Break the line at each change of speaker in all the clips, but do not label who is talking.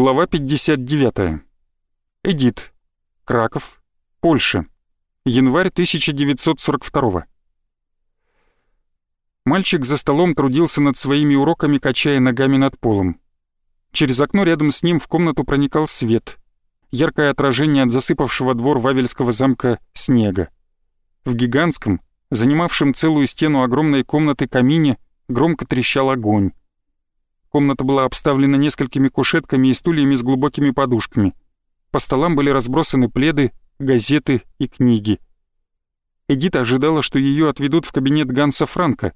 Глава 59. Эдит. Краков. Польша. Январь 1942. Мальчик за столом трудился над своими уроками, качая ногами над полом. Через окно рядом с ним в комнату проникал свет. Яркое отражение от засыпавшего двор Вавельского замка снега. В гигантском, занимавшем целую стену огромной комнаты камине, громко трещал огонь. Комната была обставлена несколькими кушетками и стульями с глубокими подушками. По столам были разбросаны пледы, газеты и книги. Эдита ожидала, что ее отведут в кабинет Ганса Франка,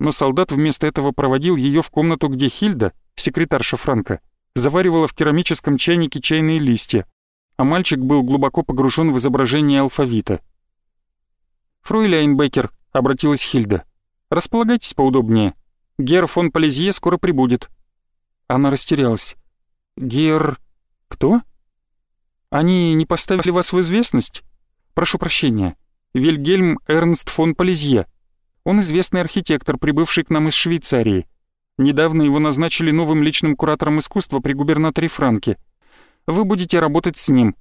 но солдат вместо этого проводил ее в комнату, где Хильда, секретарша Франка, заваривала в керамическом чайнике чайные листья, а мальчик был глубоко погружен в изображение алфавита. «Фройляйн Беккер», — обратилась Хильда, — «располагайтесь поудобнее. Гер фон Полизье скоро прибудет». Она растерялась. «Гер... кто?» «Они не поставили вас в известность?» «Прошу прощения. Вильгельм Эрнст фон Полизье. Он известный архитектор, прибывший к нам из Швейцарии. Недавно его назначили новым личным куратором искусства при губернаторе Франке. Вы будете работать с ним».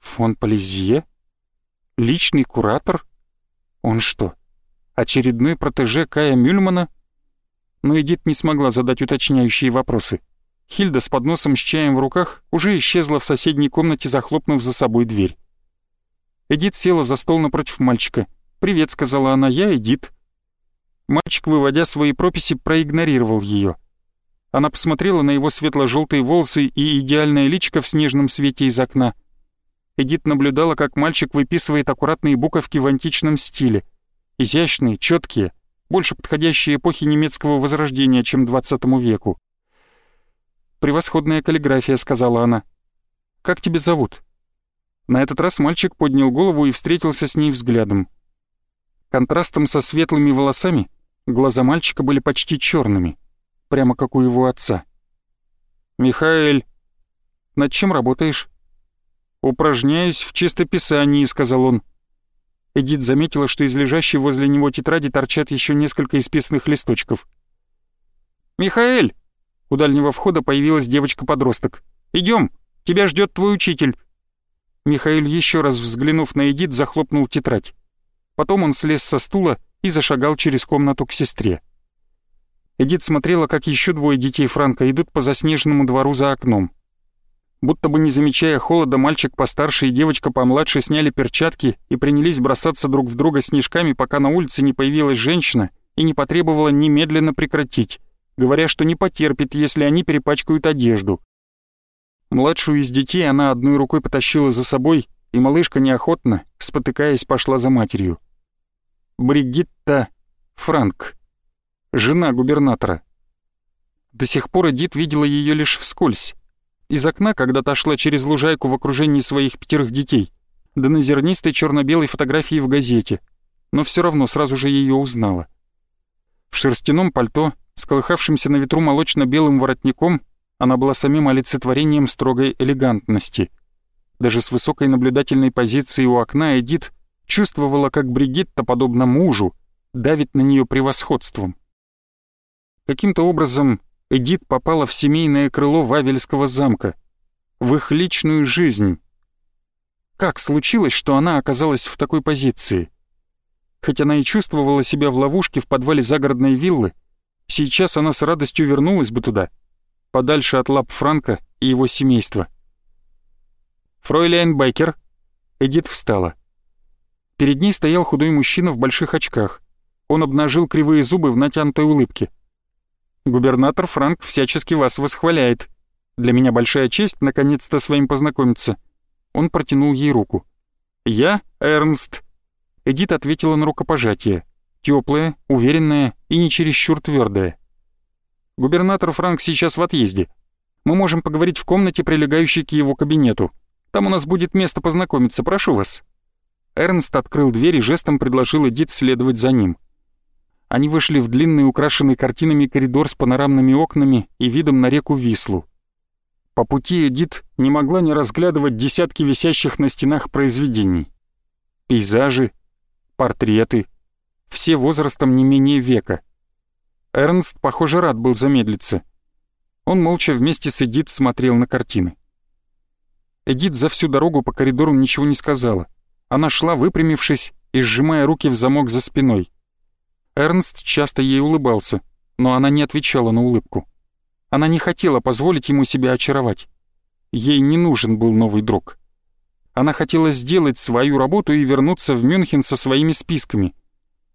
«Фон Полизье? Личный куратор? Он что, очередной протеже Кая Мюльмана?» Но Эдит не смогла задать уточняющие вопросы. Хильда с подносом с чаем в руках уже исчезла в соседней комнате, захлопнув за собой дверь. Эдит села за стол напротив мальчика. «Привет», — сказала она, — «я Эдит». Мальчик, выводя свои прописи, проигнорировал ее. Она посмотрела на его светло-желтые волосы и идеальное личико в снежном свете из окна. Эдит наблюдала, как мальчик выписывает аккуратные буковки в античном стиле. Изящные, четкие, больше подходящей эпохи немецкого возрождения, чем двадцатому веку. «Превосходная каллиграфия», — сказала она. «Как тебя зовут?» На этот раз мальчик поднял голову и встретился с ней взглядом. Контрастом со светлыми волосами глаза мальчика были почти черными, прямо как у его отца. «Михаэль, над чем работаешь?» «Упражняюсь в чистописании», — сказал он. Эдит заметила, что из лежащей возле него тетради торчат еще несколько исписанных листочков. «Михаэль!» У дальнего входа появилась девочка-подросток. «Идем, тебя ждет твой учитель». Михаил еще раз взглянув на Эдит, захлопнул тетрадь. Потом он слез со стула и зашагал через комнату к сестре. Эдит смотрела, как еще двое детей Франка идут по заснеженному двору за окном. Будто бы не замечая холода, мальчик постарше и девочка помладше сняли перчатки и принялись бросаться друг в друга снежками, пока на улице не появилась женщина и не потребовала немедленно прекратить, говоря, что не потерпит, если они перепачкают одежду. Младшую из детей она одной рукой потащила за собой, и малышка неохотно, спотыкаясь, пошла за матерью. Бригитта Франк, жена губернатора. До сих пор Эдит видела ее лишь вскользь, из окна, когда та шла через лужайку в окружении своих пятерых детей, да на зернистой черно-белой фотографии в газете, но все равно сразу же ее узнала. В шерстяном пальто, с колыхавшимся на ветру молочно-белым воротником, она была самим олицетворением строгой элегантности. Даже с высокой наблюдательной позиции у окна Эдит чувствовала, как Бригитта, подобно мужу, давит на нее превосходством. Каким-то образом Эдит попала в семейное крыло Вавельского замка, в их личную жизнь. Как случилось, что она оказалась в такой позиции? Хоть она и чувствовала себя в ловушке в подвале загородной виллы, сейчас она с радостью вернулась бы туда, подальше от лап Франка и его семейства. «Фройляйн Байкер», Эдит встала. Перед ней стоял худой мужчина в больших очках. Он обнажил кривые зубы в натянутой улыбке. Губернатор Франк всячески вас восхваляет. Для меня большая честь наконец-то с вами познакомиться». Он протянул ей руку. «Я Эрнст». Эдит ответила на рукопожатие. Теплое, уверенное и не чересчур твердое. «Губернатор Франк сейчас в отъезде. Мы можем поговорить в комнате, прилегающей к его кабинету. Там у нас будет место познакомиться, прошу вас». Эрнст открыл дверь и жестом предложил Эдит следовать за ним. Они вышли в длинный украшенный картинами коридор с панорамными окнами и видом на реку Вислу. По пути Эдит не могла не разглядывать десятки висящих на стенах произведений. Пейзажи, портреты, все возрастом не менее века. Эрнст, похоже, рад был замедлиться. Он молча вместе с Эдит смотрел на картины. Эдит за всю дорогу по коридору ничего не сказала. Она шла, выпрямившись и сжимая руки в замок за спиной. Эрнст часто ей улыбался, но она не отвечала на улыбку. Она не хотела позволить ему себя очаровать. Ей не нужен был новый друг. Она хотела сделать свою работу и вернуться в Мюнхен со своими списками.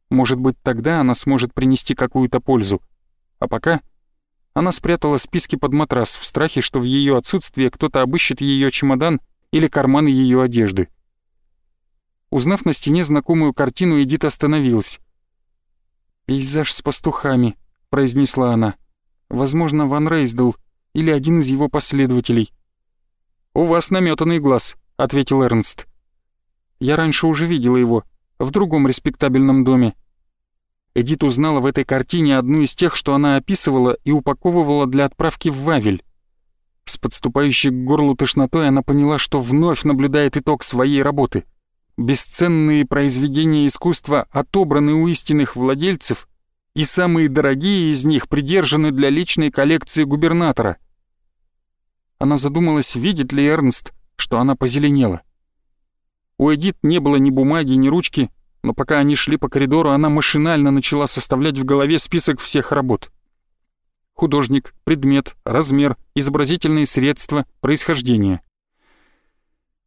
Может быть, тогда она сможет принести какую-то пользу. А пока она спрятала списки под матрас в страхе, что в ее отсутствие кто-то обыщет ее чемодан или карманы ее одежды. Узнав на стене знакомую картину, Эдит остановилась. «Пейзаж с пастухами», — произнесла она. «Возможно, Ван Рейсдл или один из его последователей». «У вас наметанный глаз», — ответил Эрнст. «Я раньше уже видела его, в другом респектабельном доме. Эдит узнала в этой картине одну из тех, что она описывала и упаковывала для отправки в Вавель. С подступающей к горлу тошнотой она поняла, что вновь наблюдает итог своей работы. Бесценные произведения искусства отобраны у истинных владельцев, и самые дорогие из них придержаны для личной коллекции губернатора. Она задумалась, видит ли Эрнст, что она позеленела. У Эдит не было ни бумаги, ни ручки, но пока они шли по коридору, она машинально начала составлять в голове список всех работ. Художник, предмет, размер, изобразительные средства, происхождение.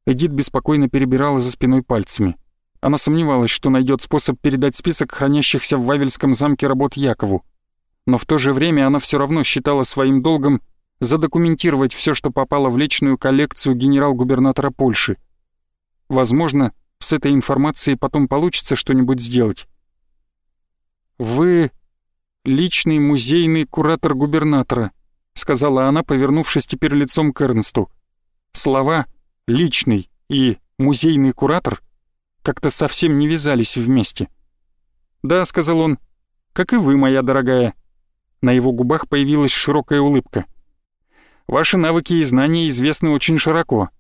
Эдит беспокойно перебирала за спиной пальцами. Она сомневалась, что найдет способ передать список хранящихся в Вавельском замке работ Якову. Но в то же время она все равно считала своим долгом задокументировать все, что попало в личную коллекцию генерал-губернатора Польши. Возможно, с этой информацией потом получится что-нибудь сделать. «Вы личный музейный куратор губернатора», — сказала она, повернувшись теперь лицом к Эрнсту. Слова «личный» и «музейный куратор» как-то совсем не вязались вместе. «Да», — сказал он, — «как и вы, моя дорогая». На его губах появилась широкая улыбка. «Ваши навыки и знания известны очень широко.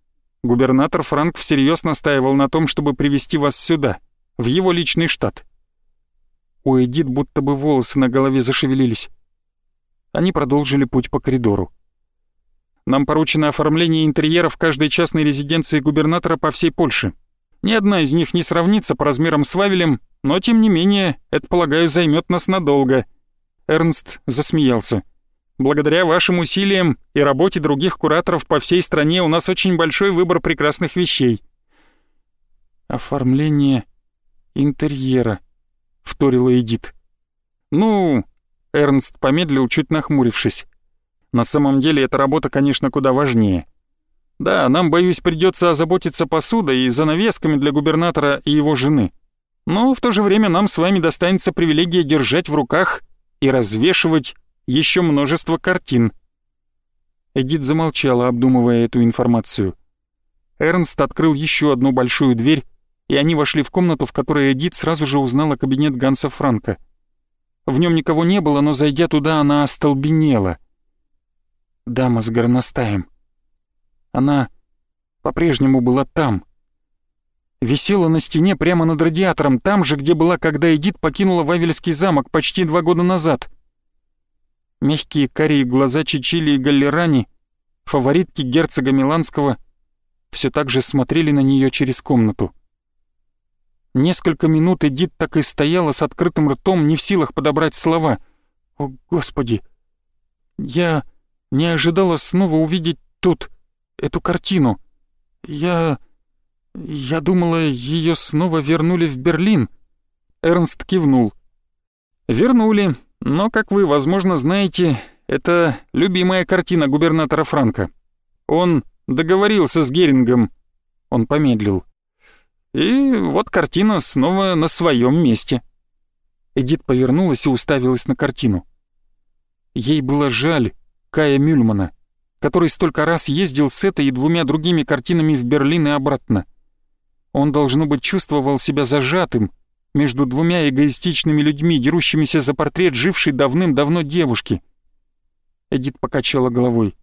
Губернатор Франк всерьез настаивал на том, чтобы привести вас сюда, в его личный штат. У Эдит будто бы волосы на голове зашевелились. Они продолжили путь по коридору. Нам поручено оформление интерьеров каждой частной резиденции губернатора по всей Польше. Ни одна из них не сравнится по размерам с Вавелем, но тем не менее, это, полагаю, займет нас надолго. Эрнст засмеялся. Благодаря вашим усилиям и работе других кураторов по всей стране у нас очень большой выбор прекрасных вещей. Оформление интерьера, вторила Эдит. Ну, Эрнст помедлил, чуть нахмурившись. На самом деле эта работа, конечно, куда важнее. Да, нам, боюсь, придется озаботиться посудой и занавесками для губернатора и его жены. Но в то же время нам с вами достанется привилегия держать в руках и развешивать еще множество картин. Эдит замолчала, обдумывая эту информацию. Эрнст открыл еще одну большую дверь, и они вошли в комнату, в которой Эдит сразу же узнала кабинет Ганса Франка. В нем никого не было, но зайдя туда, она остолбенела. Дама с горностаем. Она по-прежнему была там. Висела на стене прямо над радиатором, там же, где была, когда Эдит покинула Вавельский замок почти два года назад. Мягкие карие глаза Чичили и Галлерани, фаворитки герцога Миланского, все так же смотрели на нее через комнату. Несколько минут Эдит так и стояла с открытым ртом, не в силах подобрать слова. «О, Господи! Я не ожидала снова увидеть тут эту картину. Я... я думала, ее снова вернули в Берлин». Эрнст кивнул. «Вернули, но, как вы, возможно, знаете, это любимая картина губернатора Франка. Он договорился с Герингом. Он помедлил. И вот картина снова на своем месте. Эдит повернулась и уставилась на картину. Ей было жаль Кая Мюльмана, который столько раз ездил с этой и двумя другими картинами в Берлин и обратно. Он, должно быть, чувствовал себя зажатым, между двумя эгоистичными людьми, дерущимися за портрет жившей давным-давно девушки. Эдит покачала головой.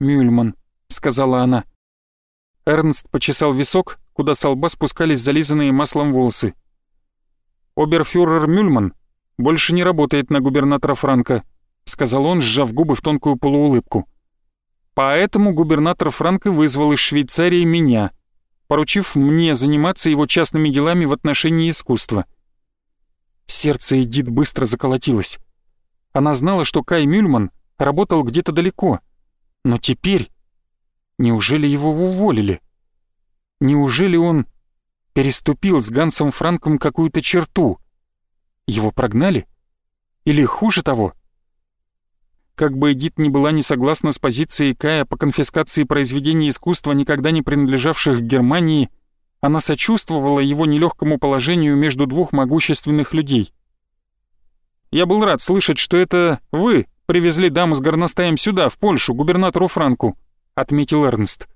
«Мюльман», — сказала она. Эрнст почесал висок, куда с лба спускались зализанные маслом волосы. «Оберфюрер Мюльман больше не работает на губернатора Франка», — сказал он, сжав губы в тонкую полуулыбку. «Поэтому губернатор Франко вызвал из Швейцарии меня, поручив мне заниматься его частными делами в отношении искусства». Сердце Эдит быстро заколотилось. Она знала, что Кай Мюльман работал где-то далеко. Но теперь... Неужели его уволили? Неужели он переступил с Гансом Франком какую-то черту? Его прогнали? Или хуже того? Как бы Эдит ни была не согласна с позицией Кая по конфискации произведений искусства, никогда не принадлежавших Германии, она сочувствовала его нелегкому положению между двух могущественных людей. «Я был рад слышать, что это вы привезли даму с горностаем сюда, в Польшу, губернатору Франку», — отметил Эрнст.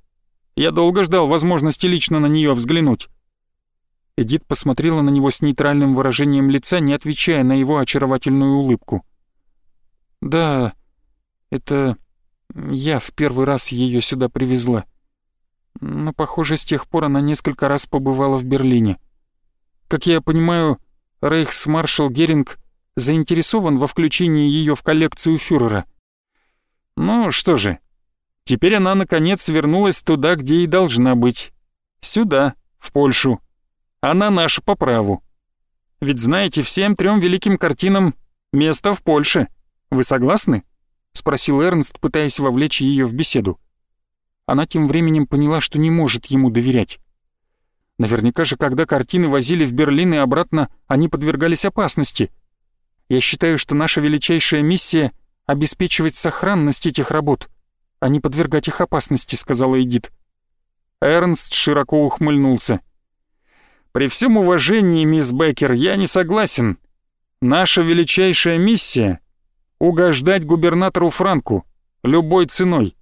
«Я долго ждал возможности лично на нее взглянуть». Эдит посмотрела на него с нейтральным выражением лица, не отвечая на его очаровательную улыбку. «Да, это я в первый раз ее сюда привезла. Но, похоже, с тех пор она несколько раз побывала в Берлине. Как я понимаю, рейхсмаршал Геринг заинтересован во включении ее в коллекцию фюрера. Ну что же, теперь она наконец вернулась туда, где и должна быть. Сюда, в Польшу. Она наша по праву. Ведь знаете, всем трем великим картинам место в Польше. Вы согласны? Спросил Эрнст, пытаясь вовлечь ее в беседу. Она тем временем поняла, что не может ему доверять. Наверняка же, когда картины возили в Берлин и обратно, они подвергались опасности — я считаю, что наша величайшая миссия — обеспечивать сохранность этих работ, а не подвергать их опасности», — сказала Эдит. Эрнст широко ухмыльнулся. «При всем уважении, мисс Беккер, я не согласен. Наша величайшая миссия — угождать губернатору Франку любой ценой.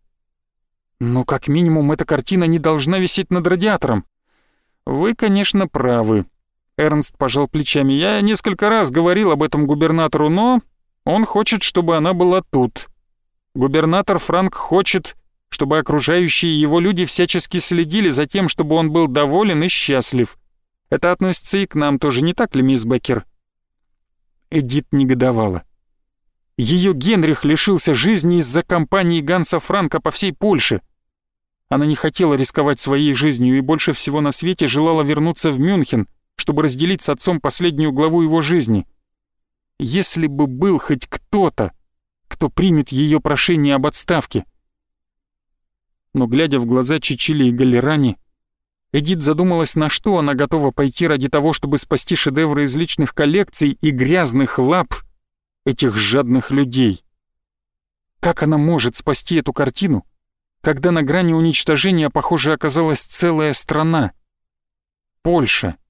Но как минимум эта картина не должна висеть над радиатором. Вы, конечно, правы. Эрнст пожал плечами. «Я несколько раз говорил об этом губернатору, но он хочет, чтобы она была тут. Губернатор Франк хочет, чтобы окружающие его люди всячески следили за тем, чтобы он был доволен и счастлив. Это относится и к нам тоже, не так ли, мисс Беккер?» Эдит негодовала. Ее Генрих лишился жизни из-за компании Ганса Франка по всей Польше. Она не хотела рисковать своей жизнью и больше всего на свете желала вернуться в Мюнхен — чтобы разделить с отцом последнюю главу его жизни. Если бы был хоть кто-то, кто примет ее прошение об отставке. Но глядя в глаза Чичили и Галерани, Эдит задумалась, на что она готова пойти ради того, чтобы спасти шедевры из личных коллекций и грязных лап этих жадных людей. Как она может спасти эту картину, когда на грани уничтожения, похоже, оказалась целая страна? Польша —